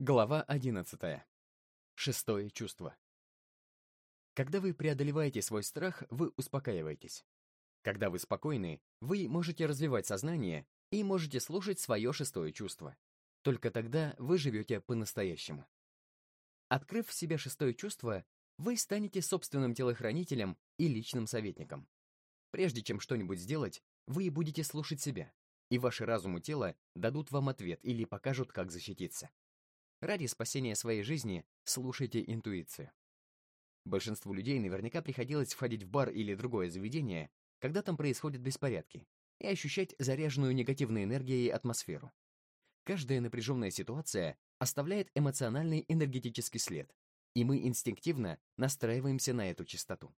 Глава 11. Шестое чувство. Когда вы преодолеваете свой страх, вы успокаиваетесь. Когда вы спокойны, вы можете развивать сознание и можете слушать свое шестое чувство. Только тогда вы живете по-настоящему. Открыв в себе шестое чувство, вы станете собственным телохранителем и личным советником. Прежде чем что-нибудь сделать, вы будете слушать себя, и ваше разум и тело дадут вам ответ или покажут, как защититься. Ради спасения своей жизни слушайте интуицию. Большинству людей наверняка приходилось входить в бар или другое заведение, когда там происходят беспорядки, и ощущать заряженную негативной энергией атмосферу. Каждая напряженная ситуация оставляет эмоциональный энергетический след, и мы инстинктивно настраиваемся на эту частоту.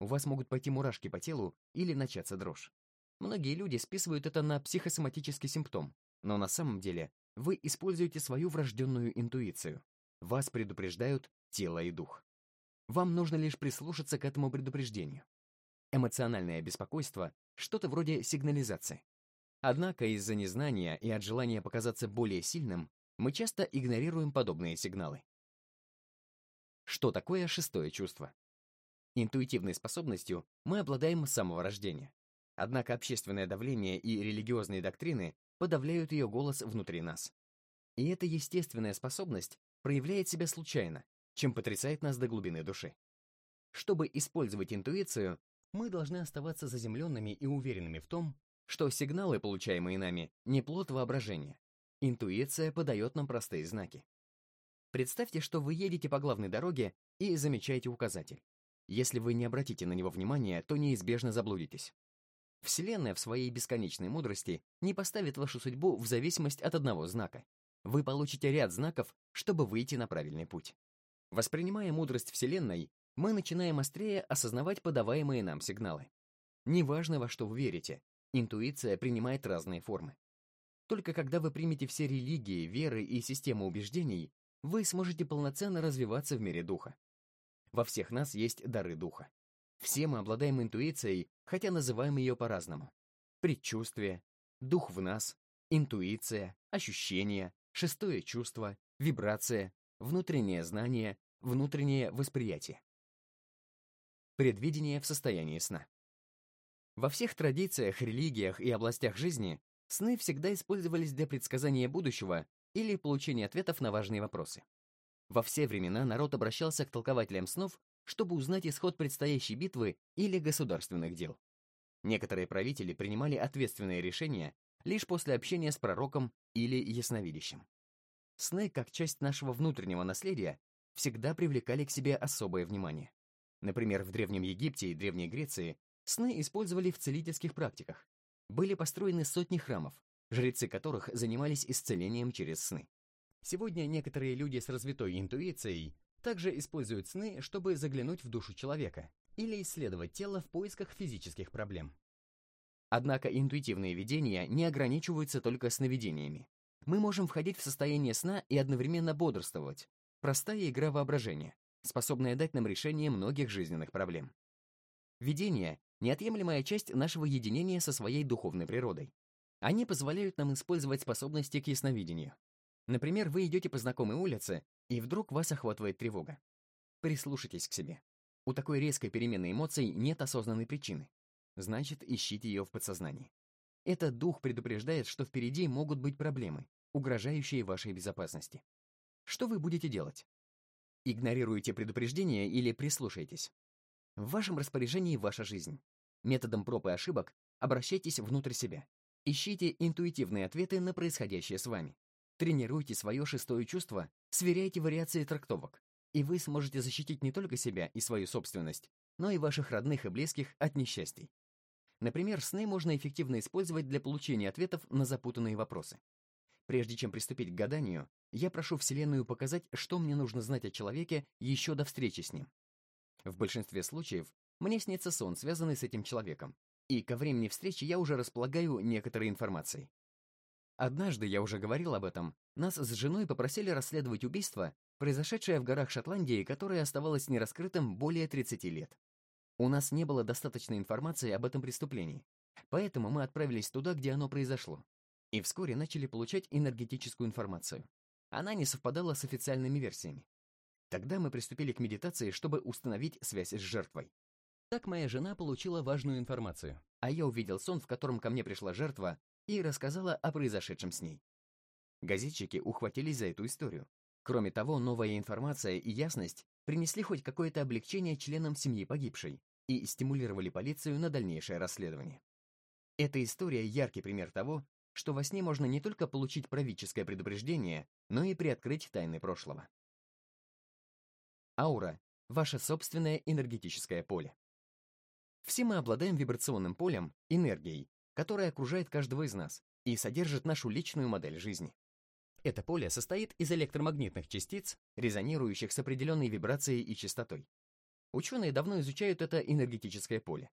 У вас могут пойти мурашки по телу или начаться дрожь. Многие люди списывают это на психосоматический симптом, но на самом деле вы используете свою врожденную интуицию. Вас предупреждают тело и дух. Вам нужно лишь прислушаться к этому предупреждению. Эмоциональное беспокойство — что-то вроде сигнализации. Однако из-за незнания и от желания показаться более сильным мы часто игнорируем подобные сигналы. Что такое шестое чувство? Интуитивной способностью мы обладаем с самого рождения. Однако общественное давление и религиозные доктрины подавляют ее голос внутри нас. И эта естественная способность проявляет себя случайно, чем потрясает нас до глубины души. Чтобы использовать интуицию, мы должны оставаться заземленными и уверенными в том, что сигналы, получаемые нами, не плод воображения. Интуиция подает нам простые знаки. Представьте, что вы едете по главной дороге и замечаете указатель. Если вы не обратите на него внимания, то неизбежно заблудитесь. Вселенная в своей бесконечной мудрости не поставит вашу судьбу в зависимость от одного знака. Вы получите ряд знаков, чтобы выйти на правильный путь. Воспринимая мудрость Вселенной, мы начинаем острее осознавать подаваемые нам сигналы. Неважно, во что вы верите, интуиция принимает разные формы. Только когда вы примете все религии, веры и системы убеждений, вы сможете полноценно развиваться в мире духа. Во всех нас есть дары духа. Все мы обладаем интуицией, хотя называем ее по-разному. Предчувствие, дух в нас, интуиция, ощущение, шестое чувство, вибрация, внутреннее знание, внутреннее восприятие. Предвидение в состоянии сна. Во всех традициях, религиях и областях жизни сны всегда использовались для предсказания будущего или получения ответов на важные вопросы. Во все времена народ обращался к толкователям снов чтобы узнать исход предстоящей битвы или государственных дел. Некоторые правители принимали ответственные решения лишь после общения с пророком или ясновидящим. Сны, как часть нашего внутреннего наследия, всегда привлекали к себе особое внимание. Например, в Древнем Египте и Древней Греции сны использовали в целительских практиках. Были построены сотни храмов, жрецы которых занимались исцелением через сны. Сегодня некоторые люди с развитой интуицией также используют сны, чтобы заглянуть в душу человека или исследовать тело в поисках физических проблем. Однако интуитивные видения не ограничиваются только сновидениями. Мы можем входить в состояние сна и одновременно бодрствовать. Простая игра воображения, способная дать нам решение многих жизненных проблем. Видения — неотъемлемая часть нашего единения со своей духовной природой. Они позволяют нам использовать способности к ясновидению. Например, вы идете по знакомой улице и вдруг вас охватывает тревога. Прислушайтесь к себе. У такой резкой перемены эмоций нет осознанной причины. Значит, ищите ее в подсознании. Этот дух предупреждает, что впереди могут быть проблемы, угрожающие вашей безопасности. Что вы будете делать? Игнорируете предупреждение или прислушаетесь? В вашем распоряжении ваша жизнь. Методом проб и ошибок обращайтесь внутрь себя. Ищите интуитивные ответы на происходящее с вами. Тренируйте свое шестое чувство, сверяйте вариации трактовок, и вы сможете защитить не только себя и свою собственность, но и ваших родных и близких от несчастий. Например, сны можно эффективно использовать для получения ответов на запутанные вопросы. Прежде чем приступить к гаданию, я прошу Вселенную показать, что мне нужно знать о человеке еще до встречи с ним. В большинстве случаев мне снится сон, связанный с этим человеком, и ко времени встречи я уже располагаю некоторой информацией. Однажды, я уже говорил об этом, нас с женой попросили расследовать убийство, произошедшее в горах Шотландии, которое оставалось нераскрытым более 30 лет. У нас не было достаточной информации об этом преступлении, поэтому мы отправились туда, где оно произошло, и вскоре начали получать энергетическую информацию. она не совпадала с официальными версиями. Тогда мы приступили к медитации, чтобы установить связь с жертвой. Так моя жена получила важную информацию, а я увидел сон, в котором ко мне пришла жертва и рассказала о произошедшем с ней. Газетчики ухватились за эту историю. Кроме того, новая информация и ясность принесли хоть какое-то облегчение членам семьи погибшей и стимулировали полицию на дальнейшее расследование. Эта история — яркий пример того, что во сне можно не только получить правительское предупреждение, но и приоткрыть тайны прошлого. Аура — ваше собственное энергетическое поле. Все мы обладаем вибрационным полем, энергией, которая окружает каждого из нас и содержит нашу личную модель жизни. Это поле состоит из электромагнитных частиц, резонирующих с определенной вибрацией и частотой. Ученые давно изучают это энергетическое поле.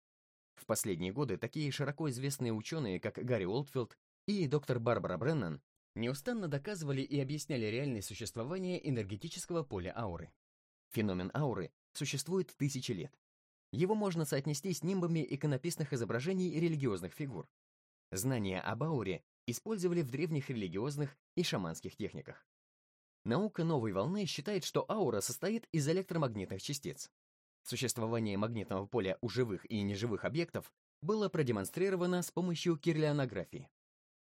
В последние годы такие широко известные ученые, как Гарри Олдфилд и доктор Барбара Бреннан, неустанно доказывали и объясняли реальное существование энергетического поля ауры. Феномен ауры существует тысячи лет. Его можно соотнести с нимбами иконописных изображений религиозных фигур. Знания об ауре использовали в древних религиозных и шаманских техниках. Наука новой волны считает, что аура состоит из электромагнитных частиц. Существование магнитного поля у живых и неживых объектов было продемонстрировано с помощью кирлианографии.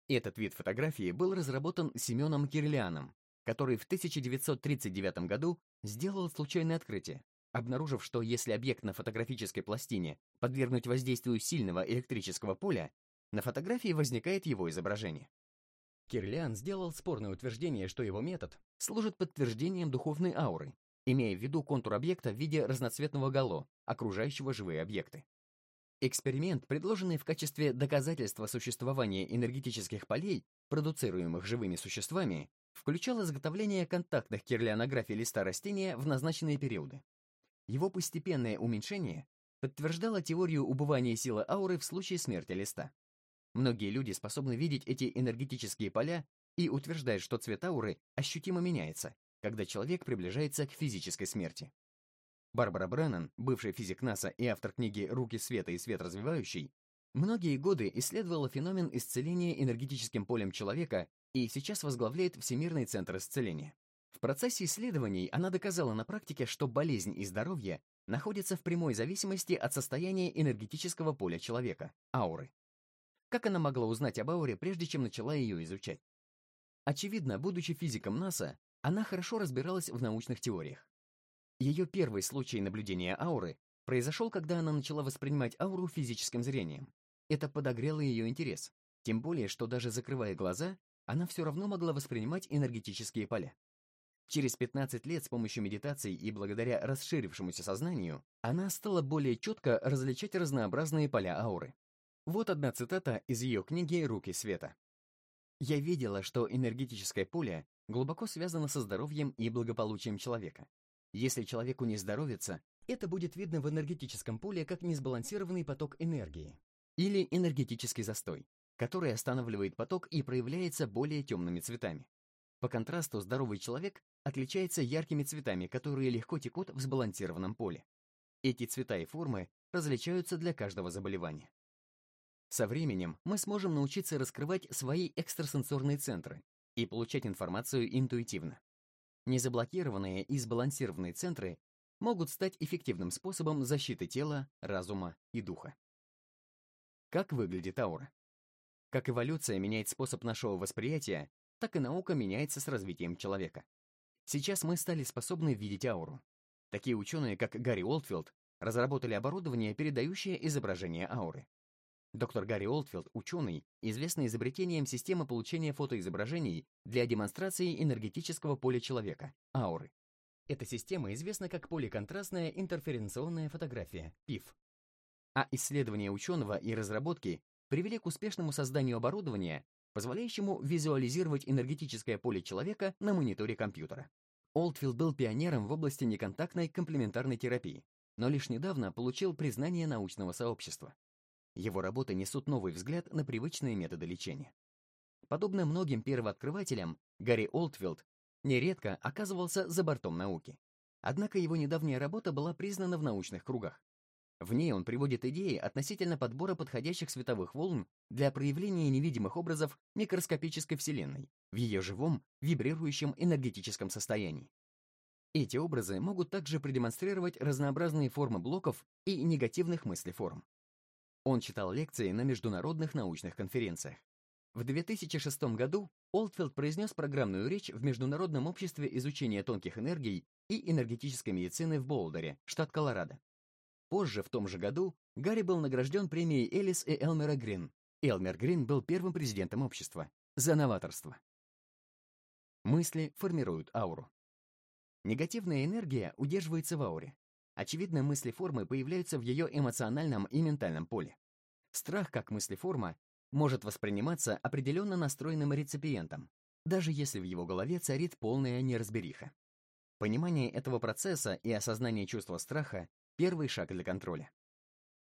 Этот вид фотографии был разработан Семеном Кирлианом, который в 1939 году сделал случайное открытие, обнаружив, что если объект на фотографической пластине подвергнуть воздействию сильного электрического поля, на фотографии возникает его изображение. Кирлиан сделал спорное утверждение, что его метод служит подтверждением духовной ауры, имея в виду контур объекта в виде разноцветного гало, окружающего живые объекты. Эксперимент, предложенный в качестве доказательства существования энергетических полей, продуцируемых живыми существами, включал изготовление контактных кирлианографий листа растения в назначенные периоды. Его постепенное уменьшение подтверждало теорию убывания силы ауры в случае смерти листа. Многие люди способны видеть эти энергетические поля и утверждают, что цвет ауры ощутимо меняется, когда человек приближается к физической смерти. Барбара Бреннан, бывший физик НАСА и автор книги «Руки света и свет развивающий», многие годы исследовала феномен исцеления энергетическим полем человека и сейчас возглавляет Всемирный центр исцеления. В процессе исследований она доказала на практике, что болезнь и здоровье находятся в прямой зависимости от состояния энергетического поля человека, ауры. Как она могла узнать об ауре, прежде чем начала ее изучать? Очевидно, будучи физиком НАСА, она хорошо разбиралась в научных теориях. Ее первый случай наблюдения ауры произошел, когда она начала воспринимать ауру физическим зрением. Это подогрело ее интерес, тем более, что даже закрывая глаза, она все равно могла воспринимать энергетические поля. Через 15 лет с помощью медитации и благодаря расширившемуся сознанию она стала более четко различать разнообразные поля ауры. Вот одна цитата из ее книги «Руки света». «Я видела, что энергетическое поле глубоко связано со здоровьем и благополучием человека. Если человеку не здоровится, это будет видно в энергетическом поле как несбалансированный поток энергии или энергетический застой, который останавливает поток и проявляется более темными цветами. По контрасту, здоровый человек отличается яркими цветами, которые легко текут в сбалансированном поле. Эти цвета и формы различаются для каждого заболевания. Со временем мы сможем научиться раскрывать свои экстрасенсорные центры и получать информацию интуитивно. Незаблокированные и сбалансированные центры могут стать эффективным способом защиты тела, разума и духа. Как выглядит аура? Как эволюция меняет способ нашего восприятия, так и наука меняется с развитием человека. Сейчас мы стали способны видеть ауру. Такие ученые, как Гарри Олдфилд, разработали оборудование, передающее изображение ауры. Доктор Гарри Олдфилд – ученый, известный изобретением системы получения фотоизображений для демонстрации энергетического поля человека – ауры. Эта система известна как поликонтрастная интерференционная фотография – ПИФ. А исследования ученого и разработки привели к успешному созданию оборудования, позволяющему визуализировать энергетическое поле человека на мониторе компьютера. Олдфилд был пионером в области неконтактной комплементарной терапии, но лишь недавно получил признание научного сообщества. Его работы несут новый взгляд на привычные методы лечения. Подобно многим первооткрывателям, Гарри Олдфилд нередко оказывался за бортом науки. Однако его недавняя работа была признана в научных кругах. В ней он приводит идеи относительно подбора подходящих световых волн для проявления невидимых образов микроскопической Вселенной в ее живом, вибрирующем энергетическом состоянии. Эти образы могут также продемонстрировать разнообразные формы блоков и негативных мыслеформ. Он читал лекции на международных научных конференциях. В 2006 году Олдфилд произнес программную речь в Международном обществе изучения тонких энергий и энергетической медицины в Боулдере, штат Колорадо. Позже, в том же году, Гарри был награжден премией Элис и Элмера Грин. Элмер Грин был первым президентом общества за новаторство. Мысли формируют ауру. Негативная энергия удерживается в ауре. Очевидно, мысли-формы появляются в ее эмоциональном и ментальном поле. Страх, как мыслеформа, может восприниматься определенно настроенным реципиентом, даже если в его голове царит полная неразбериха. Понимание этого процесса и осознание чувства страха — первый шаг для контроля.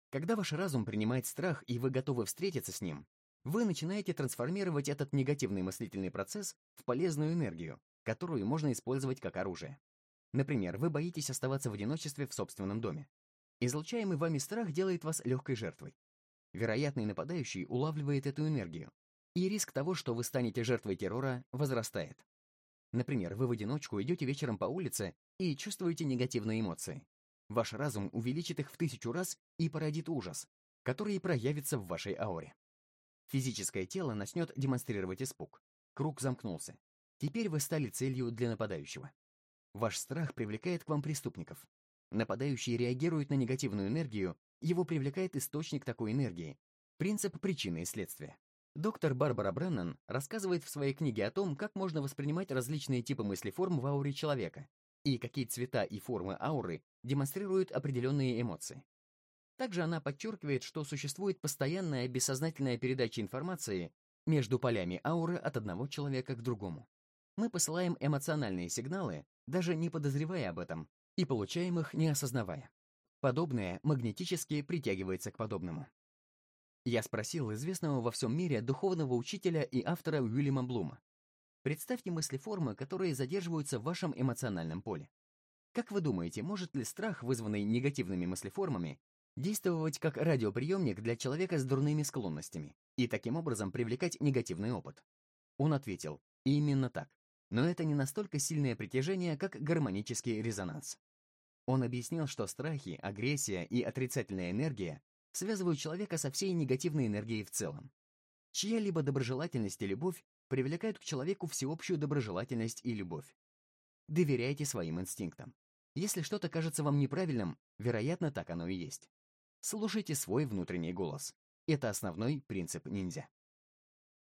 Когда ваш разум принимает страх и вы готовы встретиться с ним, вы начинаете трансформировать этот негативный мыслительный процесс в полезную энергию, которую можно использовать как оружие. Например, вы боитесь оставаться в одиночестве в собственном доме. Излучаемый вами страх делает вас легкой жертвой. Вероятный нападающий улавливает эту энергию, и риск того, что вы станете жертвой террора, возрастает. Например, вы в одиночку идете вечером по улице и чувствуете негативные эмоции. Ваш разум увеличит их в тысячу раз и породит ужас, который проявится в вашей ауре. Физическое тело начнет демонстрировать испуг. Круг замкнулся. Теперь вы стали целью для нападающего. Ваш страх привлекает к вам преступников. Нападающий реагирует на негативную энергию его привлекает источник такой энергии. Принцип причины и следствия. Доктор Барбара Бреннан рассказывает в своей книге о том, как можно воспринимать различные типы мыслеформ в ауре человека и какие цвета и формы ауры демонстрируют определенные эмоции. Также она подчеркивает, что существует постоянная бессознательная передача информации между полями ауры от одного человека к другому. Мы посылаем эмоциональные сигналы, даже не подозревая об этом, и получаем их, не осознавая. Подобное магнетически притягивается к подобному. Я спросил известного во всем мире духовного учителя и автора Уильяма Блума. Представьте мыслеформы, которые задерживаются в вашем эмоциональном поле. Как вы думаете, может ли страх, вызванный негативными мыслеформами, действовать как радиоприемник для человека с дурными склонностями и таким образом привлекать негативный опыт? Он ответил, именно так. Но это не настолько сильное притяжение, как гармонический резонанс. Он объяснил, что страхи, агрессия и отрицательная энергия связывают человека со всей негативной энергией в целом. Чья-либо доброжелательность и любовь привлекают к человеку всеобщую доброжелательность и любовь. Доверяйте своим инстинктам. Если что-то кажется вам неправильным, вероятно, так оно и есть. Слушайте свой внутренний голос. Это основной принцип ниндзя.